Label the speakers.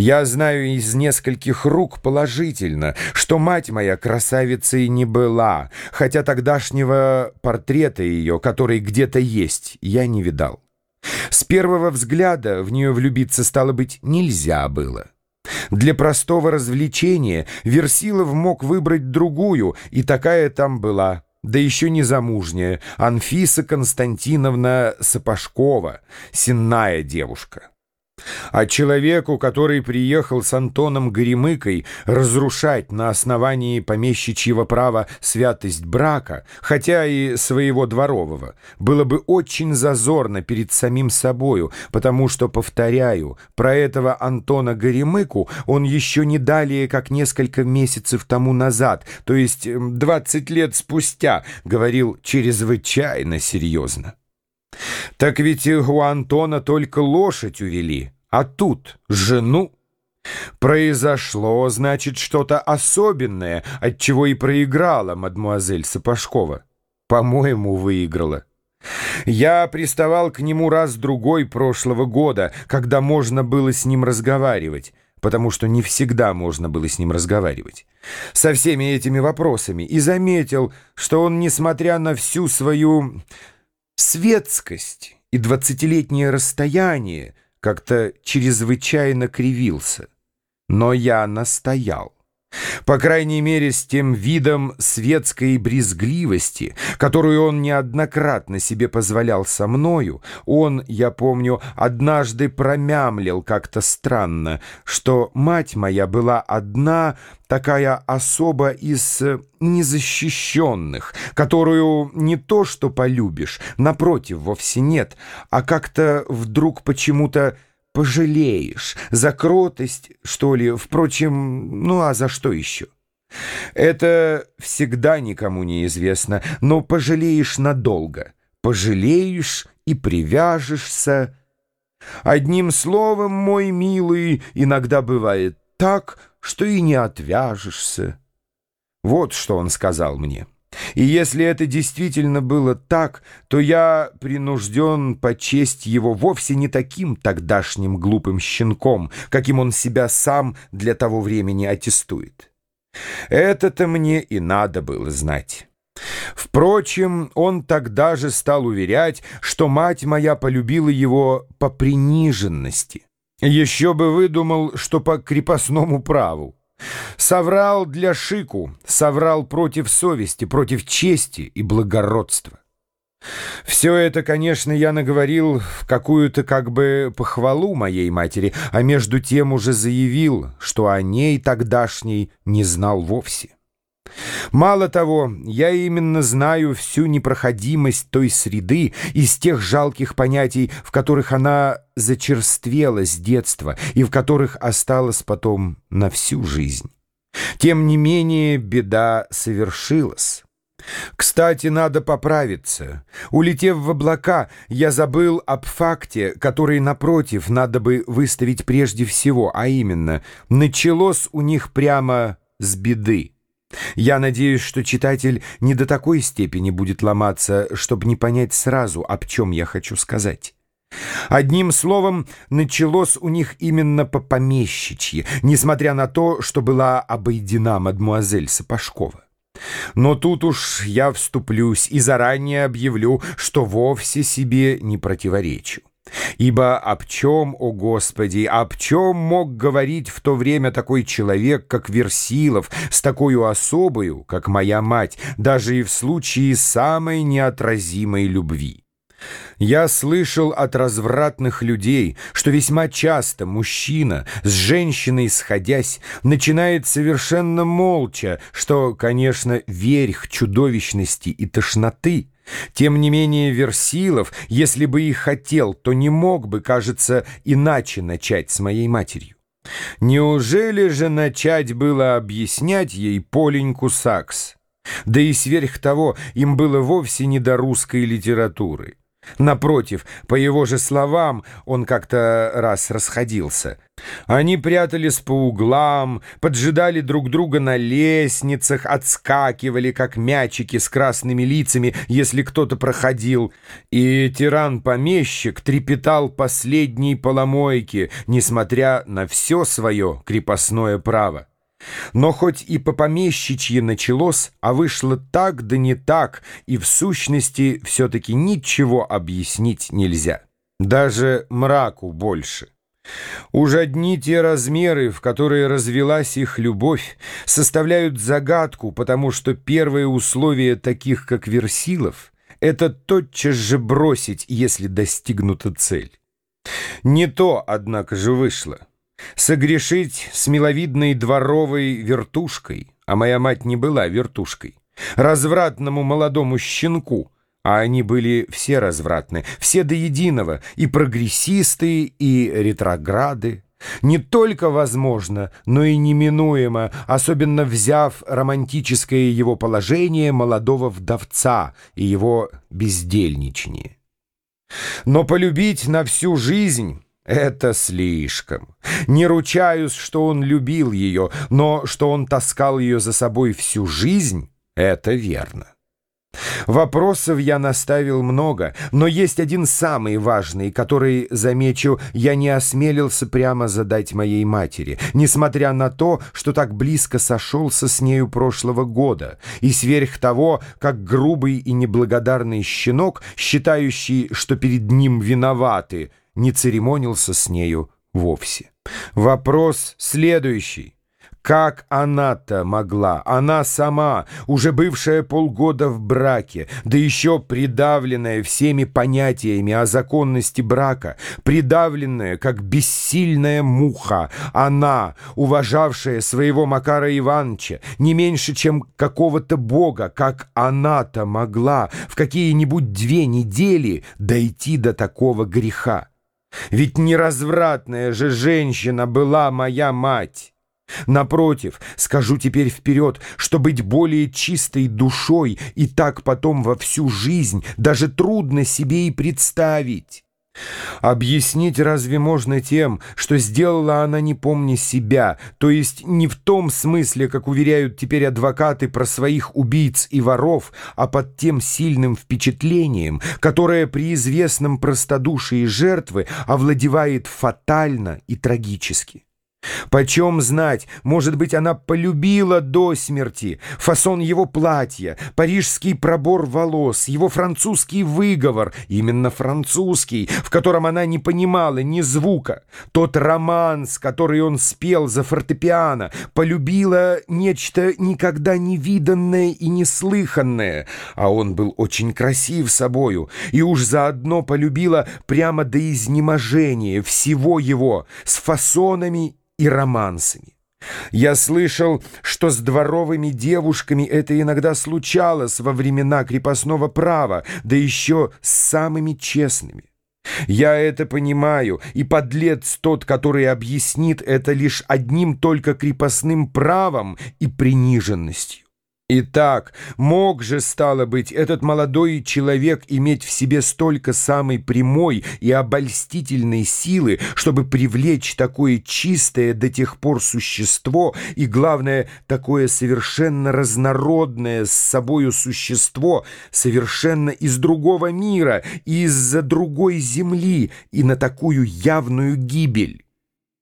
Speaker 1: Я знаю из нескольких рук положительно, что мать моя красавицей не была, хотя тогдашнего портрета ее, который где-то есть, я не видал. С первого взгляда в нее влюбиться, стало быть, нельзя было. Для простого развлечения Версилов мог выбрать другую, и такая там была, да еще не замужняя, Анфиса Константиновна Сапожкова, сенная девушка. А человеку, который приехал с Антоном Горемыкой разрушать на основании помещичьего права святость брака, хотя и своего дворового, было бы очень зазорно перед самим собою, потому что, повторяю, про этого Антона Горемыку он еще не далее, как несколько месяцев тому назад, то есть 20 лет спустя, говорил чрезвычайно серьезно. Так ведь у Антона только лошадь увели, а тут жену. Произошло, значит, что-то особенное, от чего и проиграла мадмуазель Сапожкова. По-моему, выиграла. Я приставал к нему раз-другой прошлого года, когда можно было с ним разговаривать, потому что не всегда можно было с ним разговаривать, со всеми этими вопросами, и заметил, что он, несмотря на всю свою светскость и двадцатилетнее расстояние, как-то чрезвычайно кривился. Но я настоял. По крайней мере, с тем видом светской брезгливости, которую он неоднократно себе позволял со мною, он, я помню, однажды промямлил как-то странно, что мать моя была одна такая особа из незащищенных, которую не то что полюбишь, напротив, вовсе нет, а как-то вдруг почему-то пожалеешь. За кротость, что ли? Впрочем, ну а за что еще? Это всегда никому не известно, но пожалеешь надолго. Пожалеешь и привяжешься. Одним словом, мой милый, иногда бывает так, что и не отвяжешься. Вот что он сказал мне. И если это действительно было так, то я принужден почесть его вовсе не таким тогдашним глупым щенком, каким он себя сам для того времени аттестует. Это-то мне и надо было знать. Впрочем, он тогда же стал уверять, что мать моя полюбила его по приниженности. Еще бы выдумал, что по крепостному праву. Соврал для шику, соврал против совести, против чести и благородства. Все это, конечно, я наговорил в какую-то как бы похвалу моей матери, а между тем уже заявил, что о ней тогдашней не знал вовсе. Мало того, я именно знаю всю непроходимость той среды из тех жалких понятий, в которых она зачерствела с детства и в которых осталась потом на всю жизнь. Тем не менее, беда совершилась. Кстати, надо поправиться. Улетев в облака, я забыл об факте, который, напротив, надо бы выставить прежде всего, а именно, началось у них прямо с беды. Я надеюсь, что читатель не до такой степени будет ломаться, чтобы не понять сразу, об чем я хочу сказать. Одним словом, началось у них именно по помещичье, несмотря на то, что была обойдена мадмуазель Сапожкова. Но тут уж я вступлюсь и заранее объявлю, что вовсе себе не противоречу. Ибо об чем, о Господи, об чем мог говорить в то время такой человек, как Версилов, с такой особою, как моя мать, даже и в случае самой неотразимой любви? Я слышал от развратных людей, что весьма часто мужчина, с женщиной сходясь, начинает совершенно молча, что, конечно, верх чудовищности и тошноты — тем не менее Версилов, если бы и хотел, то не мог бы, кажется, иначе начать с моей матерью. Неужели же начать было объяснять ей Поленьку Сакс? Да и сверх того, им было вовсе не до русской литературы. Напротив, по его же словам, он как-то раз расходился. Они прятались по углам, поджидали друг друга на лестницах, отскакивали, как мячики с красными лицами, если кто-то проходил. И тиран-помещик трепетал последней поломойки, несмотря на все свое крепостное право. Но хоть и по помещичье началось, а вышло так да не так, и в сущности все-таки ничего объяснить нельзя. Даже мраку больше. Уж одни те размеры, в которые развелась их любовь, составляют загадку, потому что первое условие таких, как Версилов, это тотчас же бросить, если достигнута цель. Не то, однако же, вышло. Согрешить с миловидной дворовой вертушкой, а моя мать не была вертушкой, развратному молодому щенку, а они были все развратны, все до единого, и прогрессисты, и ретрограды. Не только возможно, но и неминуемо, особенно взяв романтическое его положение молодого вдовца и его бездельничание. Но полюбить на всю жизнь это слишком. Не ручаюсь, что он любил ее, но что он таскал ее за собой всю жизнь, это верно. Вопросов я наставил много, но есть один самый важный, который, замечу, я не осмелился прямо задать моей матери, несмотря на то, что так близко сошелся с нею прошлого года, и сверх того, как грубый и неблагодарный щенок, считающий, что перед ним виноваты, не церемонился с нею вовсе. Вопрос следующий. Как она-то могла, она сама, уже бывшая полгода в браке, да еще придавленная всеми понятиями о законности брака, придавленная, как бессильная муха, она, уважавшая своего Макара Ивановича, не меньше, чем какого-то бога, как она-то могла в какие-нибудь две недели дойти до такого греха. Ведь неразвратная же женщина была моя мать. Напротив, скажу теперь вперед, что быть более чистой душой и так потом во всю жизнь даже трудно себе и представить. Объяснить разве можно тем, что сделала она не помня себя, то есть не в том смысле, как уверяют теперь адвокаты про своих убийц и воров, а под тем сильным впечатлением, которое при известном простодушии жертвы овладевает фатально и трагически. Почем знать, может быть, она полюбила до смерти. Фасон его платья, парижский пробор волос, его французский выговор, именно французский, в котором она не понимала ни звука, тот романс, который он спел за фортепиано, полюбила нечто никогда не виданное и неслыханное, а он был очень красив собою, и уж заодно полюбила прямо до изнеможения всего его с фасонами и романсами. Я слышал, что с дворовыми девушками это иногда случалось во времена крепостного права, да еще с самыми честными. Я это понимаю, и подлец тот, который объяснит это лишь одним только крепостным правом и приниженностью. Итак, мог же, стало быть, этот молодой человек иметь в себе столько самой прямой и обольстительной силы, чтобы привлечь такое чистое до тех пор существо и, главное, такое совершенно разнородное с собою существо, совершенно из другого мира, из-за другой земли и на такую явную гибель.